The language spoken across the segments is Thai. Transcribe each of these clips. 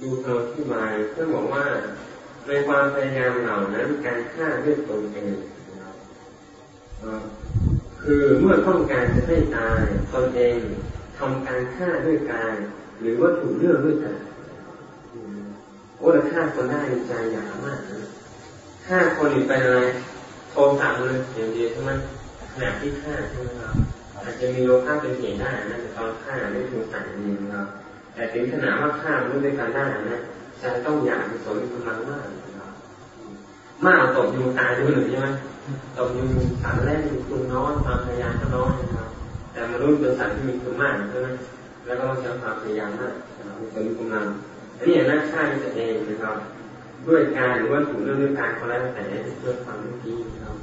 ดูคำอธิบายเพื่อบอกว่าในความพยายามเหล่านั้นการฆ่าด้วยตนเองคือเมื่อต้องการจะให้ตายตนเองทำการฆ่าด้วยกายหรือว่าถูกเลือกด้วยกันโอ้แต่ฆ่าคนได้ใจอยากมากฆ่าคนอีกเป็นอะไรโทสะเลยอย่างเดียวใช่ไหมขณะที่ฆ่าใช่ไหมครับอาจจะมีโลภะเป็นเหตุได้นะแต่ตอนฆ่าไม่ถูกสั่งนี้นะครับ แต่ถึงขนาดว่าฆ่ามันด้วยกันได้นะใจต้องอยากเป็นสนกำลังมากนะครับมากตกยุงตายด้วยหรือใช่ไหมตกยุงสารแรกมีคุณน้อยความพยายามก็น้อยนะครับ แต่มนุษย์เป็นสัตว์ที่มีคุณมากใช่ไหมแล้วก็ต้องใช้ความพยายามมากนะครับมีสนกำลังอันนี้น่าฆ่าตัวเองนะครับ ด้วยการหรือว่าถูกเรื่องด้วยการเขาแล้วแต่เพื่อความเมื่อกี้นะครับ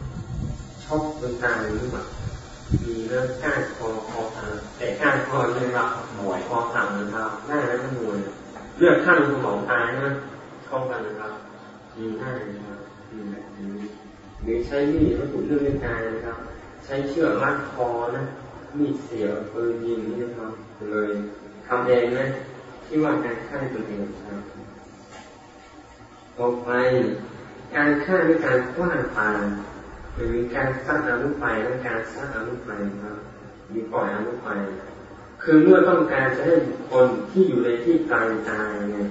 ชอบจนตายหรือเปล่า มีเรื่องก้านคอคอขาแต่ก้านคอเลยครับหน่วยคอสั่งนะครับหน้าแล้วก็หน่วยเลือดข้างสมองตายนะเข้ากันนะครับมีหน้านะครับมีแบบนี้หรือใช้มีดวัตถุเรื่องด้วยการนะครับ ใช้เชือกรัดคอนะมีดเสียบปืนยิงนี่นะครับเลยทำเองนะที่ว่าการฆ่าตัวเองครับต่อไปการฆ่าด้วยการคว้างปา หรือการสร้างอาวุไฟและการสร้างอาวุไฟครับมีปล่อยอาวุไฟคือเมื่อต้องการจะให้คนที่อยู่ในที่กลางตายเนี่ย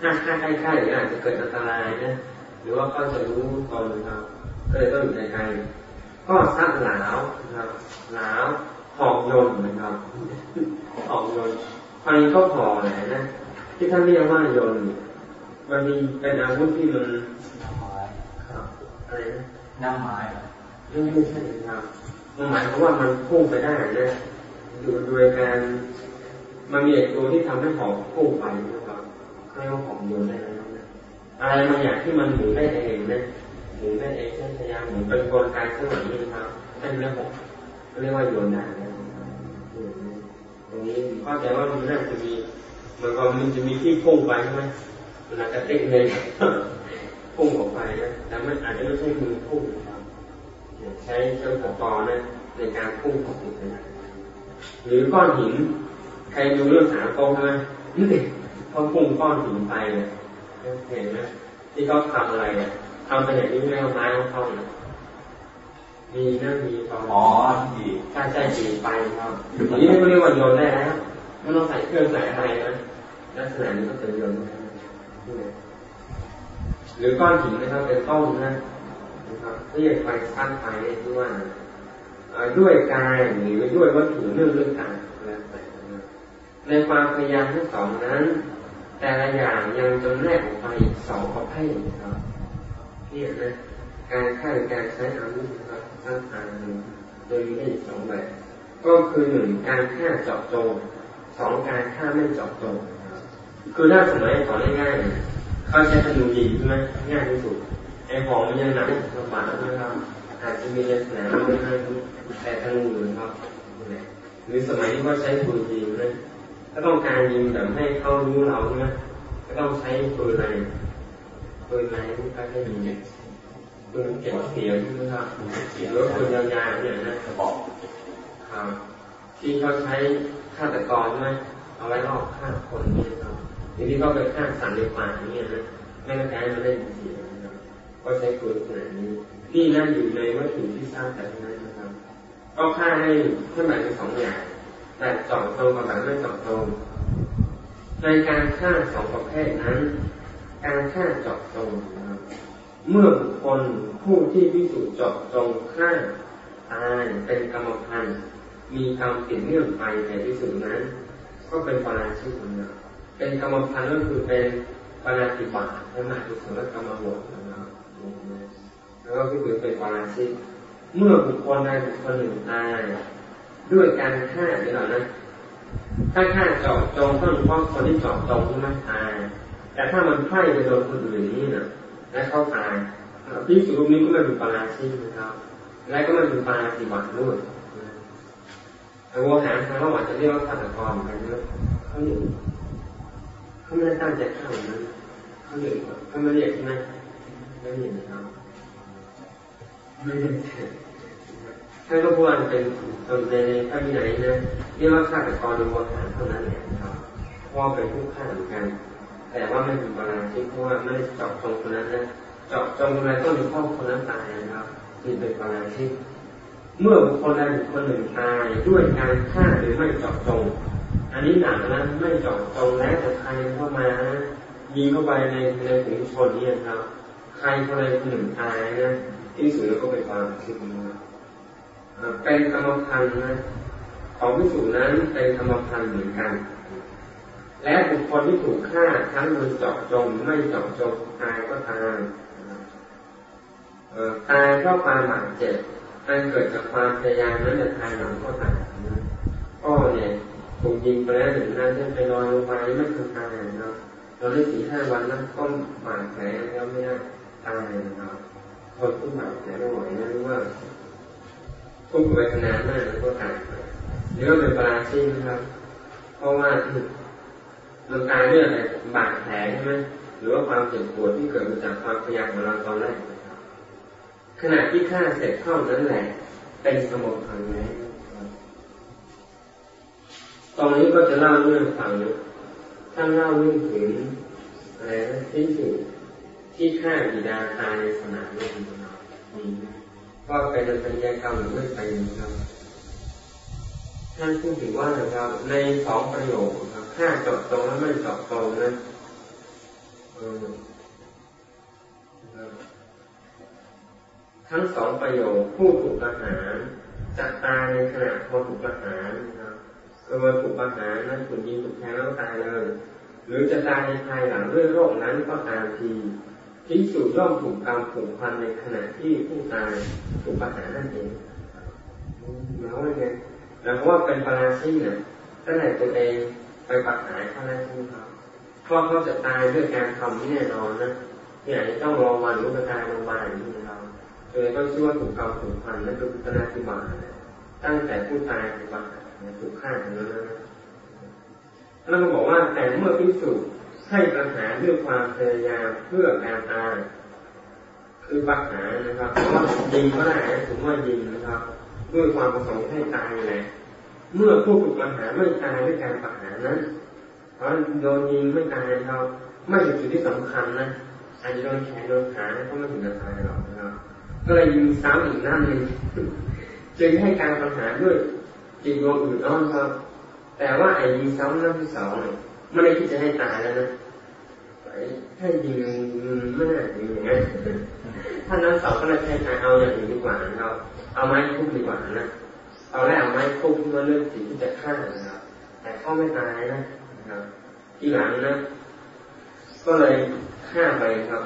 ถ้าฆ่าใกล้ๆอาจจะเกิดอันตรายนะหรือว่าก็จะรู้ตอนนะครับก็เลยต้องอยู่ไกลๆก็ซักหลาวนะครับหลาวหอกยนต์นะครับหอกยนต์คราวนี้ก็พอแหละนะที่ท่านเรียกว่ายนต์มันมีเป็นอาวุธที่มันครับอะไรนะ น้ำไม้ไม่ไม่ใช่ครับมันหมายความว่ามันพุ่งไปได้นะดูโดยการมันมีตัวที่ทำให้ของพุ่งไปนะครับให้ว่าของโยนได้แล้วนะอะไรบางอย่างที่มันหมุนได้เองนะหมุนได้เองเช่นพยายามหมุนเป็นกลไกข้างหลังนี่นะครับเป็นเรื่องของเรียกว่าโยนได้นะตรงนี้เข้าใจว่ามันน่าจะมีมันก็มันจะมีที่พุ่งไปใช่ไหมมันอาจจะเต้นเลย พุ่งออกไปนะแต่มันอาจจะไม่ใช่มือพุ่งนะครับใช้เครื่องตัดต่อนะในการพุ่งของจิตนะหรือก้อนหิน ใครดูเรื่องหาโตไหมนี่เขาพุ่งก้อนหินไปเนี่ยเห็นไหมที่เขาทำอะไรเนี่ยทำไปอย่างนี้ไม่เอาไม้ของเขาเนี่ยมีนั่นมีตอนอ๋อดีใช่ใช่ดีไปครับอย่างนี้ไม่เรียกว่าโยนได้แล้วไม่ต้องใส่เครื่องใส่อะไรนะลักษณะนี้ก็จะโยนได้ หรือก้อนหินนะครับเป็นต้นนะนะครับเรียกไฟสั้นไปที่ว่าด้วยกายหรือด้วยวัตถุเรื่องเรื่องการแล้วแต่ในความพยายามทั้งสองนั้น แต่ละอย่างยังจนแรกออกไปอีกสองประเภทครับนี่นะการฆ่าการใช้อาวุธนะครับสร้างทางหนึ่งโดยมีได้สองแบบก็คือหนึ่งการฆ่าเจาะจงสองการฆ่าไม่เจาะจงคือถ้าสมัยก่อนง่ายๆ เขาใช้ธนูยิงใช่ไหมง่ายที่สุดไอ้ของมันยังหนักลำบากนะครับอาจจะมีลักษณะไม่ได้แต่ธนูหรือครับหรือสมัยที่ว่าใช้ปืนยิงนะก็ต้องการยิงแบบให้เขารู้เราใช่ไหมก็ต้องใช้ปืนอะไรปืนอะไรที่เขาใช้ยิงปืนเก็บเสียงนะครับหรือปืนยาวๆเนี่ยนะบอกครับที่เขาใช้ฆาตกรใช่ไหมเอาไว้ลอบฆ่าคนนี่ครับ ทีนี้ก็ไปฆ่าสัตว์ในป่าอย่างนี้นะไม่กระจายมาเล่นเสียงนะครับก็ใช้ปืนขนาดนี้ที่นั่นอยู่ในวัตถุที่สร้างแต่นั้นนะครับ ก็ฆ่าให้ขึ้นมาเป็นสองอย่างแต่จาะตรงกับแบบไม่จาะตรงในการฆ่าสองประเภทนั้น การฆ่าเจาะตรงนะครับเมื่อบุคคลผู้ที่พิสูจน์เจาะตรงฆ่าตายเป็นกรรมพันธ์มีกรรมติดเนื่องไปในที่สุดนั้น ก็เป็นปาราชิกนะครับ เป็นกรรมพันธ์ก็คือเป็นปาราติบาตและมาทุกข์และกรรมบทนะครับแล้วก็คือเป็นปาราชิกเมื่อบุคคลใดบุคคลหนึ่งตายด้วยการฆ่านี่หรอนะถ้าฆ่าเจาะจงต้องเพราะคนที่เจาะจงใช่ไหมตายแต่ถ้ามันไพ่ไปโดนคนอื่นนี่นะและเข้าตายพี่สุรุนี้ก็ไม่เป็นปาราชิกนะครับ และก็ไม่เป็นปาราติบาตด้วยแต่วัวหางทางระหว่างจะเรียกว่าฆาตกรเหมือนกันนะเขาอยู่ เขาไม่ได้ตั้งใจฆ่าเหมือนนั้นเขาอยู่เขาไม่เรียกใช่ไหมไม่เรียกนะครับไม่เรียกท่านก็พูดว่าเป็นในพระวินัยนะเรียกว่าฆาตกรโดยวัวหางเท่านั้นแหละครับพราะเป็นผู้ฆ่าเหมือนกัน แต่ว่าไม่เป็นปราชิกเพราะว่าไม่ได้เจาะจงคนนั้นนะเจาะจงคนนั้นก็มีพ่อคนนั้นตายนะครับจึงเป็นปราชิกเมื่อบุคคลใดบุคคลหนึ่งตายด้วยการฆ่าหรือไม่เจาะจง อันนี้หนักนะไม่เจาะจงแล้วแต่ใครเข้ามานะยิงเข้าไปในในฝูงชนนี่ครับ ใครคนใดคนหนึ่งตายนะที่สุดแล้วก็เป็นความชิดนะครับเป็นกรรมพันธ์นะของพิสูจนั้นเป็นกรรมพันธ์เหมือนกัน และบุคคลที่ถูกฆ่าทั้งโดยเจาะจงไม่เจาะจงตายก็ตายตายเพราะความบาดเจ็บมันเกิดจากความพยายามนั้นแต่ภายหลังก็ตายนี่ย ถูกยิงไปแล้วหนึ่งนัดไปนอนลงไปไม่เคยตายนะครับเราได้สี่ห้าวันนั้นก็บาดแผลแล้วไม่ได้ตายนะครับคนทุกบาดแผลไม่ไหวนะรู้ว่าทุกเวทนามากแล้วก็ตายหรือว่าเป็นปราชิกนะครับ เพราะว่ามันตายด้วยอะไรบาดแผลใช่ไหมหรือว่าความเจ็บปวดที่เกิดมาจากความพยายามของเราตอนแรกขณะที่ฆ่าเสร็จเท่านั้นแหละเป็นสมุทัยไหม ตรงนี้ก็จะเล่าเรื่องฟังท่านเล่าเรื่องถึงอะไรนะที่สุดที่ฆ่าบิดาตายในสนามรบของเราว่าเป็นปัญญากรรมหรือไม่เป็นครับท่านพูดถึงว่านะครับในสองประโยคครับฆ่าจบตรงและไม่จบตรงนั้นทั้งสองประโยคผู้ถูกประหารจะตายในขณะพอถูกประหารนะครับ เมื่อถูกประหารนั้นถูกยิงถูกแทงแล้วตายเลย หรือจะตายในภายหลังด้วยโรคนั้นก็ตามทีที่สุดย่อมถูกกรรมผูกพันในขณะที่ผู้ตายถูกประหารนั่นเองหมาว่าไงแล้วว่าเป็นปราชิกเนี่ยตั้งแต่ตัวเองไปประหารเขาแล้วใช่ไหมครับเพราะเขาจะตายด้วยการทำที่แน่นอนนะอย่างนี้ต้องรอวันรู้การลงมาอย่างนี้นะครับเลยก็ชื่อว่าถูกกรรมผูกพันนั่นคือพุทธนาธิบาตั้งแต่ผู้ตายถูกประหาร ถูกฆ่าอย่างนั้นนะแล้วก็บอกว่าแต่เมื่อพิสูจน์ให้ปัญหาด้วยความพยายามเพื่อการตายคือปัญหานะครับเพราะว่ายิงก็ได้ผมว่ายิงนะครับ ด้วยความประสงค์ให้ตายแหละเมื่อผู้ถูกปัญหาไม่ตายด้วยการปัญหานั้นเพราะโดนยิงไม่ตายเราไม่ถึงจุดที่สำคัญนะอาจจะโดนแขนโดนขาก็ไม่ถึงจะตายหรอกนะครับก็เลยยิงซ้ำอีกนัดหนึ่งจึงให้การปัญหาด้วย จิตดวงอื่นอ้อนครับแต่ว่าไอ้ยิงซ้ำนัดที่สองเนี่ยไม่ได้ที่จะให้ตายแล้วนะให้ยิงไม่น่ายิงอย่างนั้นถ้านั้นสองก็เลยใช้การเอาอย่างอื่นดีกว่านะครับเอาไม้คุบดีกว่านะเอาแรกเอาไม้คุบที่ว่าเรื่องสิ่งที่จะฆ่านะครับแต่เขาไม่ตายนะครับ ทีหลังนะก็เลยฆ่าไปครับ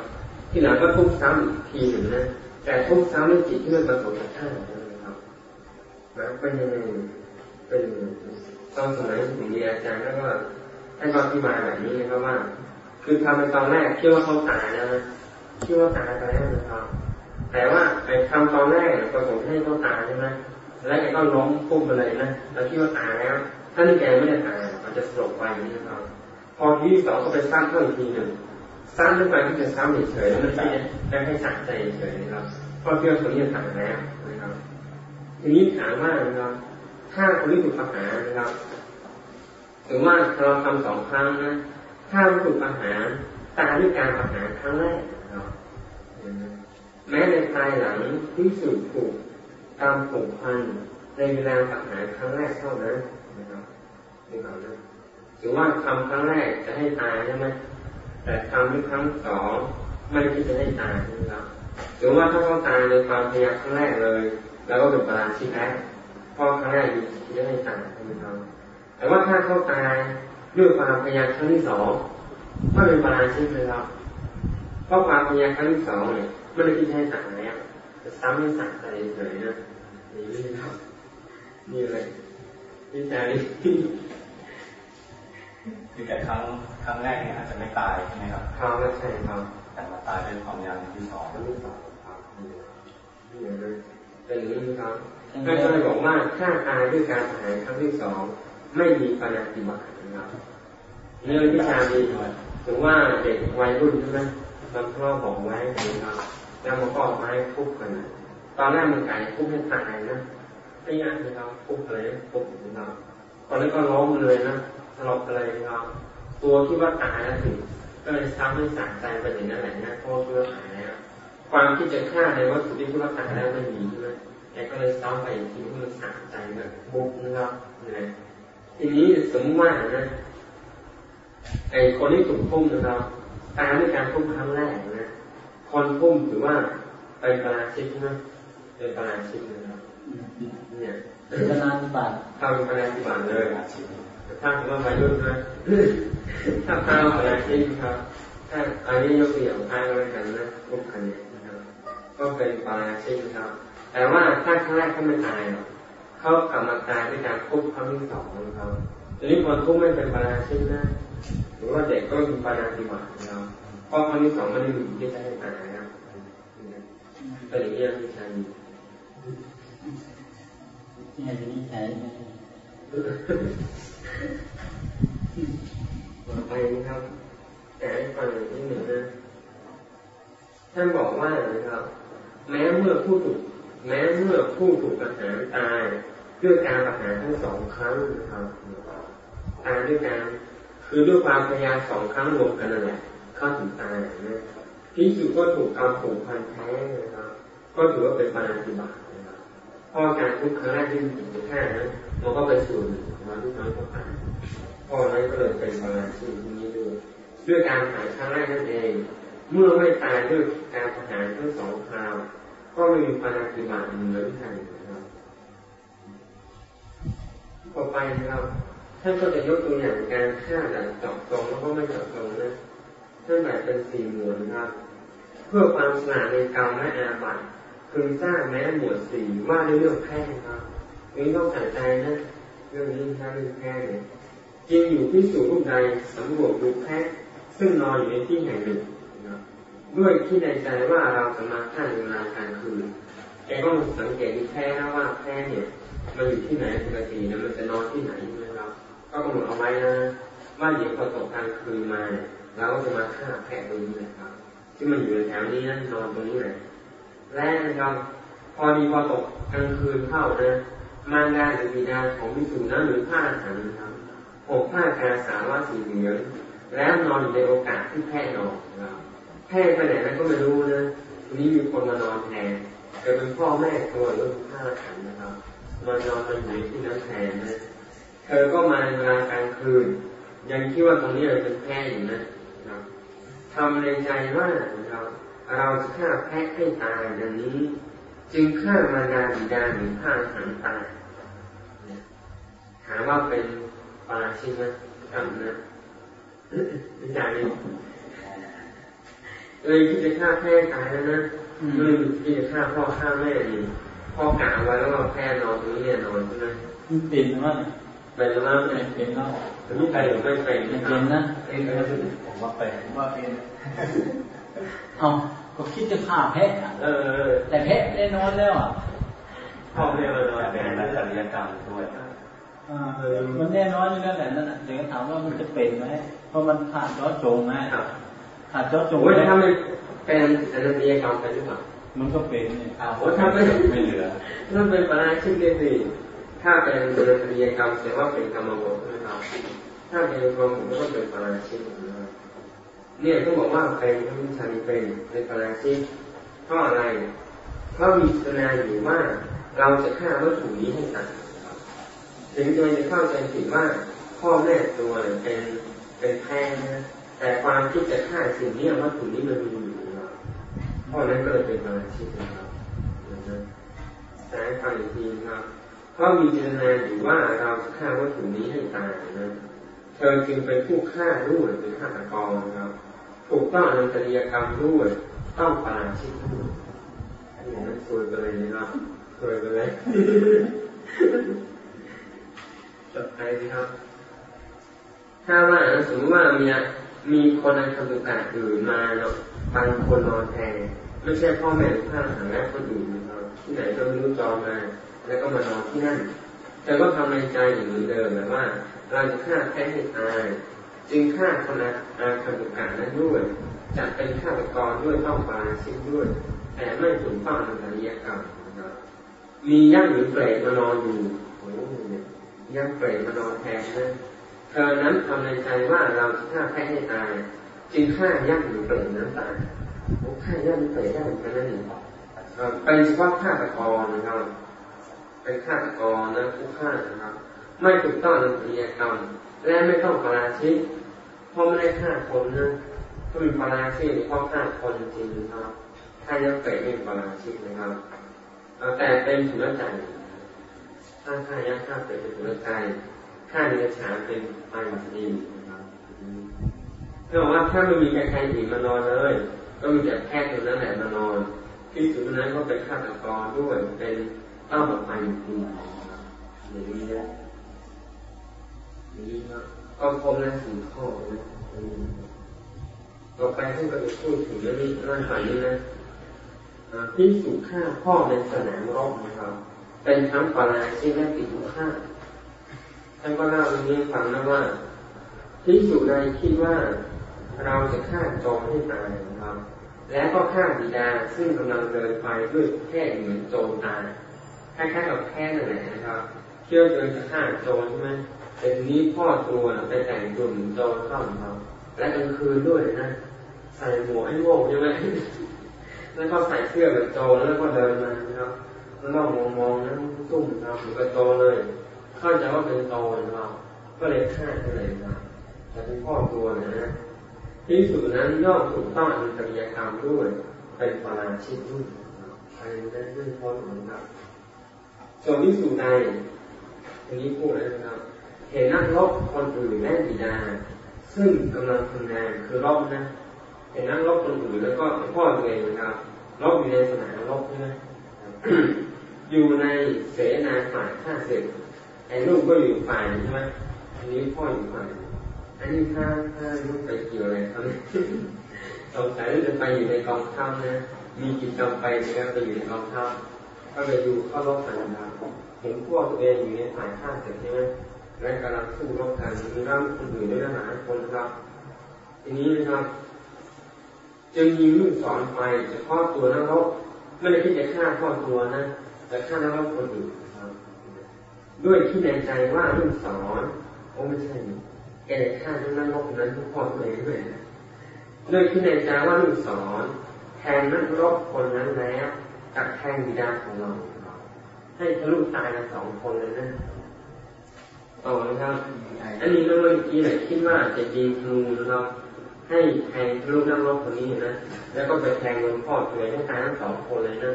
ทีหลังก็ทุบซ้ำอีกทีหนึ่งนะแต่ทุบซ้ำด้วยจิตที่ไม่ประสงค์จะฆ่านะครับนะเป็นยังไง เป็นตอนสมัยผมเรียนอาจารย์แล้วก็ให้ก็ที่มายแบบนี้นะครับว่า คือทำในตอนแรกคิดว่าเขาตายแล้วนะคิดว่าตายไปแล้วนะครับ แต่ว่าไอ้ทำตอนแรกประสงค์ให้เขาตายใช่ไหมแล้วแกก็ล้มพุ่งไปเลยนะแล้วคิดว่าตายแล้วถ้านี่แกไม่ได้ตายมันจะสลบไปอย่างนี้นะครับ พอที่สองก็ไปสร้างเพิ่มอีกทีหนึ่งสร้างขึ้นไปที่จะซ้ำเฉยๆมันจะได้ให้สักใจเฉยๆนะครับเพราะเพื่อนคนนี้ตายแล้วนะครับทีนี้ถามว่านะครับ ถ้าคนที่ถูกประหารนะครับถือว่าเราทำสองครั้งนะถ้าถูกประหารตาด้วยการประหารครั้งแรกนะครับแม้ในภายหลังที่สุดถูกตามผูกพันในเวลาประหารครั้งแรกเท่านั้นนะครับนี่ครับนะถือว่าทำครั้งแรกจะให้ตายใช่ไหมแต่ทำด้วยครั้งสองไม่ที่จะให้ตายนะครับถือว่าถ้าเขาตายในความพยายามครั้งแรกเลย แล้วก็เป็นปราชิกแล้ว พอครั้งแรกมีที่จะให้ตายนะครับแต่ว่าถ้าเขาตายด้วยความพยายามครั้งที่สองก็เป็นปราชิกเลยครับเพราะความพยายามครั้งที่สองเนี่ยไม่ได้ที่ให้ตายแล้วจะซ้ำให้สักใจเฉยนะนี่เลยครับนี่เลยวิจัยคือแต่ครั้งครั้งแรกเนี่ยอาจจะไม่ตายใช่ไหมครับครั้งแรกใช่ครับแต่มาตายด้วยความยามที่สองที่สองครับนี่เลยเป็นอย่างนี้ครับ ก็เลยบอกว่าถ้าตายด้วยการหายครั้งที่สองไม่มีปณติบัตินะครับเรื่องวิชาดีถึงว่าเด็กวัยรุ่นใช่ไหมบางพ่อบอกไว้นะครับแล้วมันก็ไม้คุกกันตอนแรกมันไก่คุกให้ตายนะไม่ยากนะครับคุกเลยคุกนะครับตอนนี้ก็ล้มเลยนะสลบเลยนะครับตัวที่ว่าตายแล้วถึงก็เลยทำให้สารใจไปอย่างนั้นแหละนะเพราะผู้ขายแล้วความที่จะฆ่าในวัตถุที่ผู้ขายแล้วไม่มีใช่ไหม แกก็เลยซ้อมไปอีกทีที่มันสารใจแบบบุกนะครับนะทีนี้สมมติว่านะไอคนที่ถูกพุ่มนะครับตายด้วยการพุ่มครั้งแรกนะคนพุ่มถือว่าเป็นปราชิกนะเป็นปราชิกนะครับเนี่ยเป็นปราชิกบาททำปราชิกบาทเลยถ้าถือว่าวัยรุ่นนะถ้าพาปราชิกครับถ้าอันนี้ยกตัวอย่างพากันกันนะพวกอันนี้นะครับ ก็เป็นปราชิกครับ แต่ว่าถ้าครั้งแรกเขาไม่ตายหรอกเขากลับมาตายด้วยการคุบครั้งที่สองของเขาทีนี้คนคุบไม่เป็นปราชิกนะหรือว่าเด็กก็มีปราชิกบาทนะครับเพราะครั้งที่สองไม่ได้มีที่จะให้ตายครับเป็นอย่างนี้ที่ใช้ที่ให้ที่ใช้ไปนะครับแต่ให้ฟังอีกหนึ่งนะท่านบอกว่านะครับ แม้เมื่อผู้ถูก แม้เมื่อผู้ถูกประหารตายด้วยการประหารทั้งสองครั้งนะครับตายด้วยการคือด้วยความพยายามสองครั้งรวมกันนั่นแหละเข้าถึงตายนะพิสุก็ถูกกรรมผูกพันแท้นะครับ ก็ถือว่าเป็นปานาติบาตนะครับพอการทุกครั้งแรกที่มันถึงแค่นั้นมันก็เป็นส่วนหนึ่งของทุกครั้งก็ผ่านพอนั้นก็เลยเป็นปานาติที่นี้ด้วยด้วยการหายครั้งแรกนั่นเอง เมื่อไม่ตายด้วยการประหารทั้งสองคราว ก็ไม่มีปานาติบาตเหมือนกันนะครับต่อไปนะครับ ท่านก็จะยกตัวอย่างการฆ่าแบบจอบตรงแล้วก็ไม่จอบตรงนะท่านแบ่งเป็นสี่หมวดนะครับ เพื่อความสนาในกรรมและอาบัติพึงสร้างแม้หมวดสี่ว่าในเรื่องแพ้ครับนี้ต้องใส่ใจนะเรื่องนี้นะเรื่องแพ้เนี่ยจริงอยู่ที่สู่รูปใดสำรวจดูแพ้ซึ่งนอนอยู่ในที่แห่งหนึ่ง ด้วยที่ในใจว่าเราจะมาฆ่านเวลากลางคืนแกก็สังเกตดูแพ้นะว่าแพ้เนี่ยมันอยู่ที่ไหนปกตินะมันจะนอนที่ไหนนะครับ ก็กำหนดเอาไว้นะว่าเดี๋ยวพอตกกลางคืนมาเนี่ยเราก็จะมาฆ่าแพะตรงนี้นะครับที่มันอยู่แถวนี้นั่นนอนตรงนี้เลยและนะครับพอดีพอตกกลางคืนเข้านะมารดาหรือบิดาของวิสุนั้นหรือผ้าหันนะครับผมผ้ากาสาวาสีเหลืองแล้วนอนในโอกาสที่แพะนอนนะครับ แพะไปไหนนั้นก็ไม่รู้นะทีนี้มีคนมานอนแทนเกิดเป็นพ่อแม่ตัวหรือผ้าขันนะครับมานอนมันอยู่ที่นั้นแทนนะเธอก็มาเวลากลางคืน ยังคิดว่าตรงนี้เลยเป็นแพะอยู่นะทำในใจว่าเราเราจะฆ่าแพะให้ตายดังนี้ จึงฆ่ามารดาบิดาหรือฆ่าหันตายถามว่าเป็นปาชิไหมทำนะไม่ใช่ เลยที่จะฆ่าแพะตายแล้วนะเลยที่จะฆ่าพ่อฆ่าแม่ดีพ่อกะไว้แล้วว่าแพะนอนตรงนี้เนี่ยนอนใช่ไหมเป็นว่าเป็นแล้วเป็นแล้วไม่เป็นหรือไม่เป็นเป็นนะผมว่าเป็นว่าเป็นเอาก็คิดจะฆ่าแพะเออ แต่แพะได้นอนแล้วอะพ่อแม่มานอนเป็นนักจริยกรรมด้วยมันแน่นอนอยู่แล้วแหละนั่นแหละเดี๋ยวถามว่ามันจะเป็นไหมเพราะมันขาดจอจงไหม ขาดจอจงไม่ถ้าไม่เป็นอนันตยกรรมไปหรือเปล่ามันก็เป็นเนี่ยโอ้ถ้าไม่ไม่เหลือถ้าเป็นปราชิกเดียถ้าเป็นอนันตยกรรมแสดงว่าเป็นกรรมบทนะครับถ้าเป็นกรรมบทก็เป็นปราชิกนเนี่ยต้องบอกว่าเป็นพระวิชานีเป็นในปราชิกเพราะอะไรเพราะมีสนาอยู่ว่าเราจะฆ่าวัตถุนี้ให้ตายถึงจจะเข้าใจผิดว่าพ่อแม่ตัวเป็นเป็นแพ้นะ แต่ความที่จะฆ่าสิ่งนี้วัตถุนี้มันมีอยู่เราเพราะนั้นก็เลยเป็นปราชิกนะครับนะแต่ฟังอีกทีครับ เพราะมีเจตนาอยู่ว่าเราจะฆ่าวัตถุนี้ให้ตายนะเธอจึงเป็นผู้ฆ่าด้วยเป็นฆาตกรนครับถูกต้องในจริยกรรมด้วยต้องปาชิกด้วยอันนี้สวยไปเลยนะครับสวยไปเลยจบไปสิครับ ถ้าว่าสมมติว่ามี มีคนในคำตุกาอื่นมาเนาะบางคนนอนแทนไม่ใช่พ่อแม่หรือพ่อหางและคนอื่นนะครับที่ไหนก็ไม่รู้จองมา แล้วก็มานอนที่นั่น แต่ก็ทำในใจอย่างเหมือนเดิมแบบว่า เราจะฆ่าแพ้ให้ตายจึงฆ่าคนอาคตุกานั้นด้วยจะเป็นฆาตกรด้วยต้องปาชิกด้วย แต่ไม่ถูกต้องในอริยกรรมนะครับมีย่างหรือเปรตมานอนอยู่โอ้โหย่างเปรตมานอนแทนนะ เธอนั้นทำในใจว่าเราจะฆ่าแพ้ให้ตาย จึงฆ่ายักษ์หรือเปล่น้ำตาฆ่ายักษ์หรือเปล่ได้เหมือนกันนั่นเองเป็นเฉพาะฆาตกรนะครับ เป็นฆาตกรนะผู้ฆ่านะครับ ไม่ถูกต้องในปริยกรรม และไม่ต้องปราชิกเพราะไม่ได้ฆ่าคนนะถ้ามีปราชิกเพราะฆ่าคนจริงนะครับฆ่ายักษ์เปรตไม่ปราชิกนะครับแต่เป็นถุนใจถ้าฆ่ายักษ์ฆ่าเปรตเป็นถุนใจ ฆ่าเนื้อฉาเป็นไปแบบดีนะครับถ้าบอกว่าถ้าไม่มีใครใครอีกมานอนเลย ก็มีแต่แพทย์ตัวนั้นแหละมานอนที่สุดนั้นก็เป็นฆาตกรด้วยเป็นเต้าแบบไปจริงอย่างนี้นะอย่างนี้นะก็พบแล้วสี่ข้อนะต่อไปท่านก็จะพูดถึงเรื่องนี้ร่างกายนี้นะที่สุฆ่าพ่อในสนามรบนะครับ เป็นทั้งปาราชิกและติดฆ่า ท่านก็เล่าเรื่องนี้ฟังนะว่าที่สุใดคิดว่าเราจะฆ่าโจรให้ตายนะครับ แล้วก็ฆ่าบิดาซึ่งกำลังเดินไปด้วยแค่เหมือนโจรตายคล้ายๆกับแค่นั่นแหละนะครับเชื่อเจอจะฆ่าโจรใช่ไหมแต่ทีนี้พ่อตัวไปแต่งตัวเหมือนโจรเข้าครับ และกลางคืนด้วยนะใส่หมวกไอ้โม่ใช่ไหมแล้วก็ใส่เสื้อแบบโจรแล้วก็เดินมาครับแล้วก็มองมองนั้นซุ่มครับเหมือนกับโจรเลย เข้าใจว่าเป็นโจรครับก็เลยฆ่าไปเลยครับแต่เป็นพ่อตัวนะที่สุดนั้นย่อมถูกต้องอันตริยกรรมด้วยเป็นปราชิกด้วยอันนี้ได้เรื่องพ้นเหมือนกันส่วนที่สุดใดทีนี้พูดแล้วนะครับเห็นนักรบคนอื่นแม่บิดา ซึ่งกำลังทำงานคือรบนะเห็นนักรบคนอื่นแล้วก็พ่อตัวเองนะครับรบอยู่ในสนามรบใช่ไหมอยู่ในเสนาฝ่ายข้าศึก ไอ้ลูกก็อยู่ฝ่ายใช่ไหมอันนี้พ่ออยู่ฝ่ายอันนี้ถ้าถ้าลูกไปเกี่ยวอะไรครับสงสัยจะไปอยู่ในกองทัพนะ มีกิจกรรมไปนะครับไปอยู่ในกองทัพก็ไปดูเข้ารบกันนะเห็นพวกตัวเองอยู่ในฝ่ายข้าศึกใช่ไหมและกำลังสู้รบกันมีร่างคนอื่นด้วยนะหลายคนครับ ทีนี้นะครับจึงยิงลูกศรไปเฉพาะตัวนักรบไม่ได้คิดจะฆ่าพ่อตัวนะแต่ฆ่านักรบคนอื่น ด้วยที่ในใจว่าลูกศรโอ้ไม่ใช่แกฆ่าทั้งนักรบนั้นทุกพ่อตัวเองด้วยนะด้วยที่ในใจว่าลูกศรแทนนักรบคนนั้นแล้วกับแทนบิดาของเราให้ทะลุตายกันสองคนเลยนะต่อนะครับ อันนี้เมื่อกี้เนี่ยคิดว่าจะยิงธนูนะครับให้แทงลูกนักรบคนนี้นะแล้วก็ไปแทงลงพ่อตัวให้ตายทั้งสองคนเลยนะ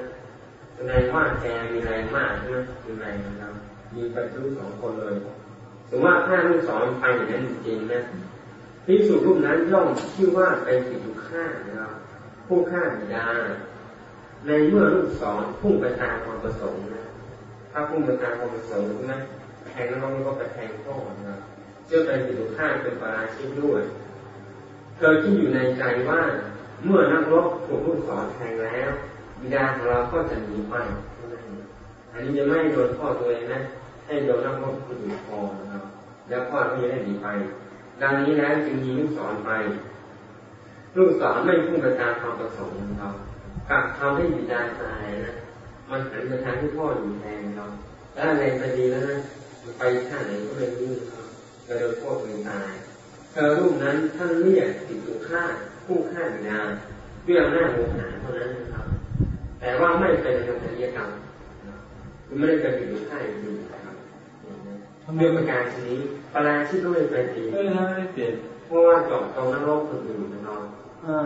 แสดงว่าแกมีแรงมากใช่ไหมมีแรงนะครับ ยิงไปทะลุสองคนเลยสมมติว่าถ้าลูกสอนไปอย่างนั้นจริงๆนะพิสูจรูปนั้นย่อมชื่อว่าเป็นสิทุฆ่านะครับผู้ฆ่าบิดา ในเมื่อลูกสอนพุ่งไปตามความประสงค์นะถ้าพุ่งไปตามความประสงค์ใช่ไหมแทงน้องก็ไปแทงพ่อนะครับเชื่อเป็นสิทุฆ่าเป็นปราชิกด้วยเธอที่อยู่ในใจว่าเมื่อนักรบถูกลูกศรแทงแล้วบิดาของเราก็จะหนีไป อันนี้จะไม่โดนพ่อตัวเองนะ ให้โดนนักรบคอื่นพอนะครับ แล้วพ่อก็จะได้หนีไป ดังนี้แล้วจึงยิงลูกศรไป ลูกศรไม่พุ่งไปตามความประสงค์นะครับกลับทำให้บิดาตายนะ มันเป็นไปทางที่พ่ออยู่แทนครับแล้วอะไรจะดีแล้วนะไปท่าไหนก็ไม่รู้ครับจะโดนพ่อตัวเองตายเธอรูปนั้นท่านเรียกติดตัวฆ่าผู้ฆ่าบิดาด้วยอำนาจโมหะเท่านั้นนะครับ แต่ว่าไม่เป็นทางจริยกรรม คือไม่ได้เป็นติดตัวฆ่าจริงๆนะครับเรื่องประการชนี้ปราชิกก็ไม่เป็นอีกเออไม่เปลี่ยนเพราะว่าจบตรงนักโลกคนอื่นนะครับ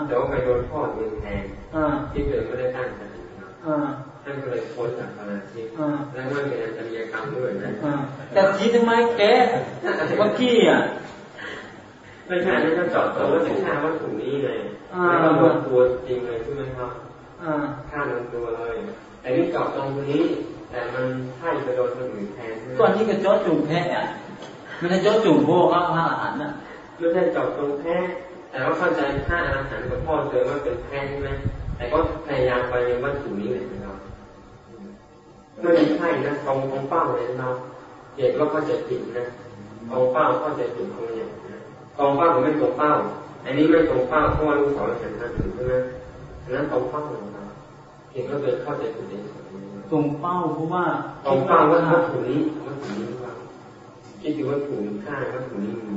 แต่ว่าไปโดนพ่อตัวเองแทงที่เกิดไม่ได้ตั้งใจนะครับท่านก็เลยพ้นจากปราชิกและไม่เป็นจริยกรรมด้วยนะแต่ทีทำไมแกเมื่อกี้อะไม่ใช่นั่นก็เจาะตรงว่าจะฆ่าวัตถุนี้ไงแล้วก็ลงตัวจริงเลยใช่ไหมครับฆ่าลงตัวเลยแต่นี่เจาะตรงตรงนี้ แต่มันให้ไปโดนคนอื่นแทนก่อนที่จะเจาะจุ่มแพ้อะไม่ได้เจาะจุ่มพวกพระอาหารน่ะไม่ใช่เจาะตรงแพ้แต่ว่าเข้าใจฆ่าอาหารกับพ่อเจอว่าเป็นแพ้ใช่ไหมแต่ก็พยายามไปในวัตถุนี้เลยนะครับไม่มีไพ่นะตรงตรงเป้าเลยนะครับเหตุว่าเข้าใจผิดนะตรงเป้าเข้าใจผิดตรงนี้ตรงเป้าผมไม่ตรงเป้า อันนี้ไม่ตรงเป้าเพราะว่าลูกศรเห็นทางถึงใช่ไหมฉะนั้นตรงเป้านะครับเห็นก็เลยเข้าใจผิดในส่วนนี้ ตรงเป้าเพราะว่าตรงเป้าว่าวัตถุนี้วัตถุนี้ว่าคิดถึงวัตถุมีค่าวัตถุนี้มี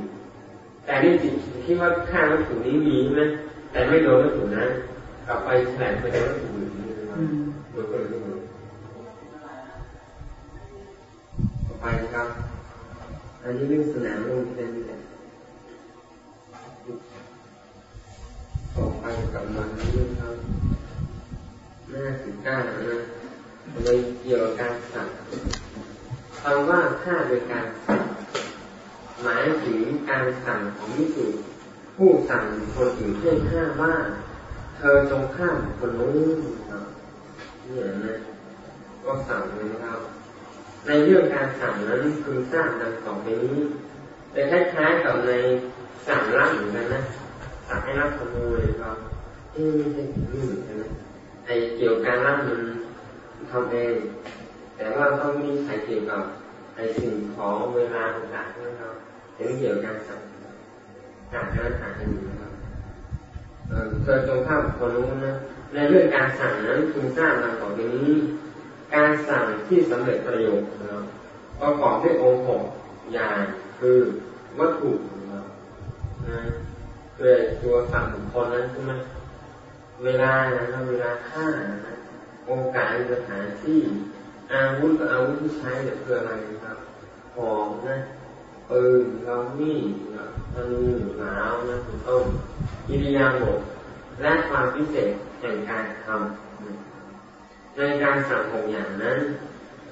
แต่นี่จิตคิดว่าฆ่าวัตถุนี้มีนะแต่ไม่โดนวัตถุนั้นกลับไปแฉลงไปในวัตถุอื่นนี่นะครับโดยก็เลยไม่ต่อไปนะครับ อันนี้เรื่องสนามเรื่องที่ได้นี่แหละต่อไปกับมัน เลยเกี่ยวกับการสั่งคำว่าฆ่าโดยการสั่งหมายถึงการสั่งของมิสุผู้สั่งคนอื่นให้ฆ่าว่าเธอจงฆ่าคนนู้นครับนี่นะก็สั่งเลยนะครับ ในเรื่องการสั่งนั้นคือทราบดังต่อไปนี้แต่คล้ายๆกับในสั่งรับเหมือนกันนะสั่งให้รับขโมยครับที่ไม่ใช่ถึงเหมือนกันนะไอเกี่ยวกับการรับมัน ทำเองแต่ว่าต้องมีใครเกี่ยวกับไอสิ่งของเวลาต่างๆนะครับถึงเกี่ยวกับการสั่งการงานต่างกันอยู่นะครับเธอจงข้ามคนรู้นะในเรื่องการสั่งนั้นคุณทราบมาต่อไปนี้ การสั่งที่สำเร็จประโยชน์นะครับประกอบด้วยองค์หกอย่างคือวัตถุนะครับนะคือตัวสั่งบุคคลนั้นใช่ไหมเวลานะครับเวลาฆ่านะ อกาสสถานที่ อาวุธกับอาวุธที่ใช้เนี่ยคืออะไรนะครับของนะปืนเรามีดธนูหนาวนะคุณต้นกิริยาบทและความพิเศษแห่งการทำในการสั่งหกอย่างนั้น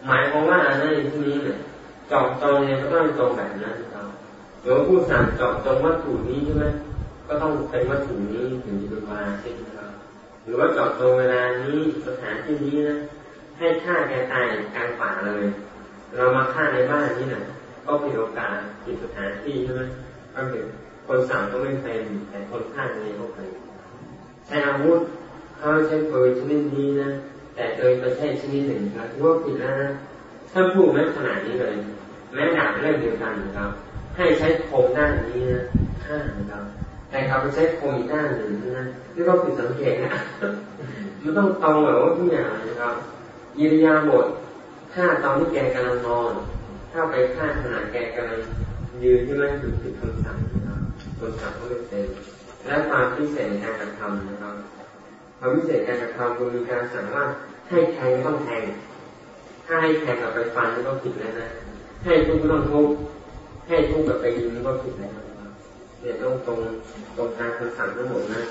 หมายความว่าอะไรที่นี้เนี่ยจอบจงเนี่ยก็ต้องตรงแบบนั้นครับหรือว่าผู้สั่งจอบจงวัตถุนี้ใช่ไหมก็ต้องเป็นวัตถุนี้ถึงจะเป็นวาใช่ไหมครับ รือว่าจอบจงเวลานี้สถานที่นี้นะให้ฆ่าแกตายกลางป่าเลย เรามาฆ่าในบ้านนี่นะก็ผิดโอกาสผิดสถานที่ใช่ไหมก็คือคนสั่งก็ไม่เป็นแต่คนฆ่าในก็เป็นใช้อาวุธเขาใช้ปืนชนิดนี้นะแต่โดยประเทศชนิดหนึ่งครับถือว่าผิดแล้วนะถ้าพูดแม้ขนาดนี้เลย แม้ดาบเล่มเดียวกันนะครับ ให้ใช้คมด้านนี้นะฆ่านะครับ แต่เขาไปใช้คมอีกด้านหนึ่งนะนี่ก็ผิดสังเกตนะมันต้องตรงแบบว่าทุกอย่างนะครับยิริยาบทถ้าตอนที่แกกำลังนอน ถ้าไปฆ่าขนาดแกกำลังยืนที่ไม่ถูกผิดคำสั่งนะครับคำสั่งก็ไม่เป็นและความพิเศษในการกระทำนะครับความพิเศษการกระทำคือมีการสั่งว่าให้แทงต้องแทงถ้าให้แทงกับไปฟันก็ผิดแล้วนะให้ทุบก็ต้องทุบให้ทุบกับไปยิงก็ผิดแล้วนะ เนี่ยต้องตรงตรงการคำสั่งทั้งหมดนะ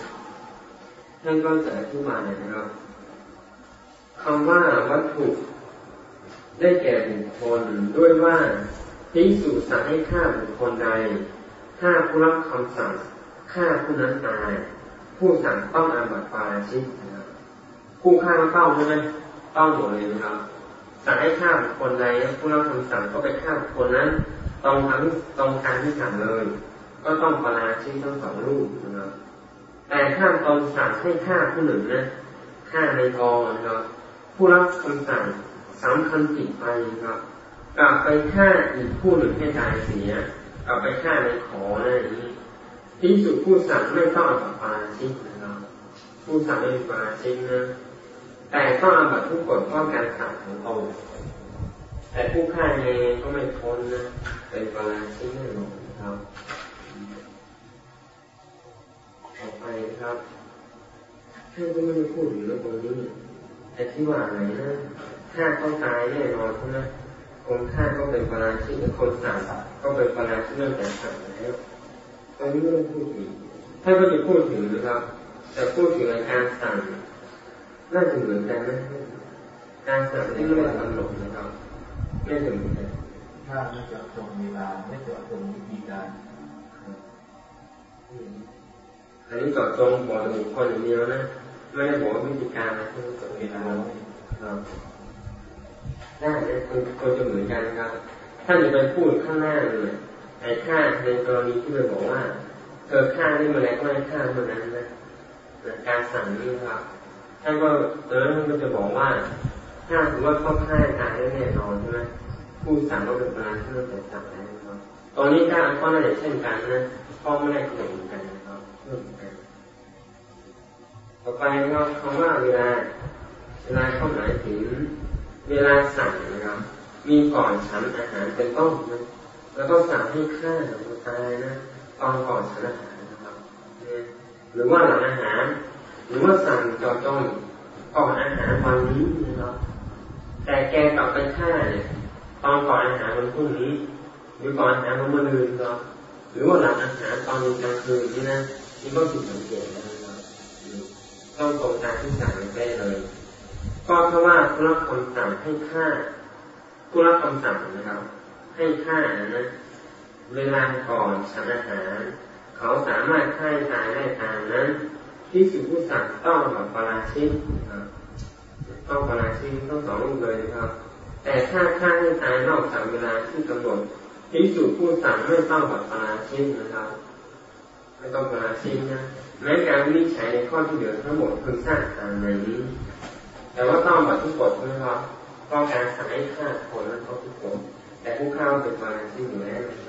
ท่านก็จะอธิบายนะครับคำว่าวัตถุได้แก่บุคคลด้วยว่าพิสูจสั่งให้ฆ่าบุคคลใดฆ่าผู้รับคำสั่งฆ่าผู้นั้นตาย ผู้สั่งต้องอาบัติปาชิกนะครับผู้ฆ่าต้องใช่ไหมต้องหมดเลยนะครับ สั่งให้ฆ่าบุคคลใดผู้รับคำสั่งก็ไปฆ่าบุคคลนั้นตรงทางตรงการที่สั่งเลย ก็ต้องปราชิกทั้งสองรูปนะครับแต่ถ้าตรงสั่งให้ฆ่าผู้หนึ่งนะฆ่าในทองนะครับผู้รับคำสั่งสำคัญผิดไปครับกลับไปฆ่าอีกผู้หนึ่งให้ตายเสียกลับไปฆ่าในขออะไรอย่างนี้ที่สุดผู้สั่งไม่ต้องอาบัติปาชิกนะครับผู้สั่งไม่มีปาชิกนะแต่ต้องอาบัติทุกกฎเพราะการสั่งของตนแต่ผู้ฆ่าเองก็ไม่พ้นนะเป็นปาชิกแน่นอน ครับท่านก็ไม่ได้พูดถึงเรื่องตรงนี้แต่ที่ว่าอะไรนะฆ่าต้องตายแน่นอนใช่ไหมคนฆ่าก็เป็นปราชิกคนสั่งก็เป็นปราชิกเรื่องแต่สั่งแล้วตอนนี้ไม่ต้องพูดถึงถ้าก็จะพูดถึงนะครับแต่พูดถึงการสั่งน่าจะเหมือนกันนะการสั่งที่ไม่ได้กำหนดนะครับไม่ถึงกันถ้าไม่เจาะจงเวลาไม่เจาะจงวิธีการ อันนี้จาะจงบอกบุคคลอย่างเดียวนะ ไม่ได้บอกวิธีการนะที่เจาะเวลาครับได้นะคนคนจะเหมือนกันครับ ถ้าจะไปพูดข้างหน้าเลยไอ้ฆ่าในกรณีที่เราบอกว่าเธอฆ่าได้มาแล้วก็ไม่ฆ่าเท่านั้นนะการสั่งนี้ครับท่านก็เออท่านก็จะบอกว่าถ้าถือว่าเขาฆ่าตายได้แน่นอนใช่ไหมผู้สั่งก็เป็นปราที่เราแต่สั่งแล้วนะครับตอนนี้กาข้อนั้นเช่นกันนะข้อไม่ได้เกี่ยวกันนะครับ ต่อไปนะครับคำว่าเวลาเวลาเข้าหมายถึงเวลาสั่งนะครับ มีก่อนฉันอาหารเป็นต้นนะแล้วก็สั่งให้ฆ่าตัวตายนะตอนก่อนฉันอาหารนะครับหรือว่าหลังอาหาร หรือว่าสั่งจอจอยก่อนอาหารวันนี้นะครับ แต่แกกลับไปฆ่าเนี่ยตอนก่อนอาหารวันพรุ่งนี้หรือก่อนอาหารวันมะรืนก็หรือว่าหลังอาหารตอนกลางคืนนี่นะนี่ก็ผิดสังเกตนะครับ ต้องตรงตามที่สั่งได้เลยก็เพราะว่าผู้รับคำสั่งให้ฆ่าผู้รับคำสั่งนะครับ ให้ฆ่านะเวลาก่อนฉันอาหารเขาสามารถฆ่าตายได้ตามนั้นที่สุผู้สั่งต้องแบบปราชิกต้องปราชิกต้องสองรูปเลยนะครับ แต่ถ้าฆ่าให้ตายนอกจากเวลาที่กำหนดที่สุผู้สั่งไม่ต้องแบบปราชิกนะครับไม่ต้องปราชิกนะ และการวินิจฉัยในข้อที่เหลือทั้งหมดคือสร้างตามในนี้ แต่ว่าต้องแบบทุกกฎนะครับก็การสั่งให้ฆ่าคนและเขาทุกคนแต่ผู้ข้าเป็นมาชิกอยู่แล้วนะครับ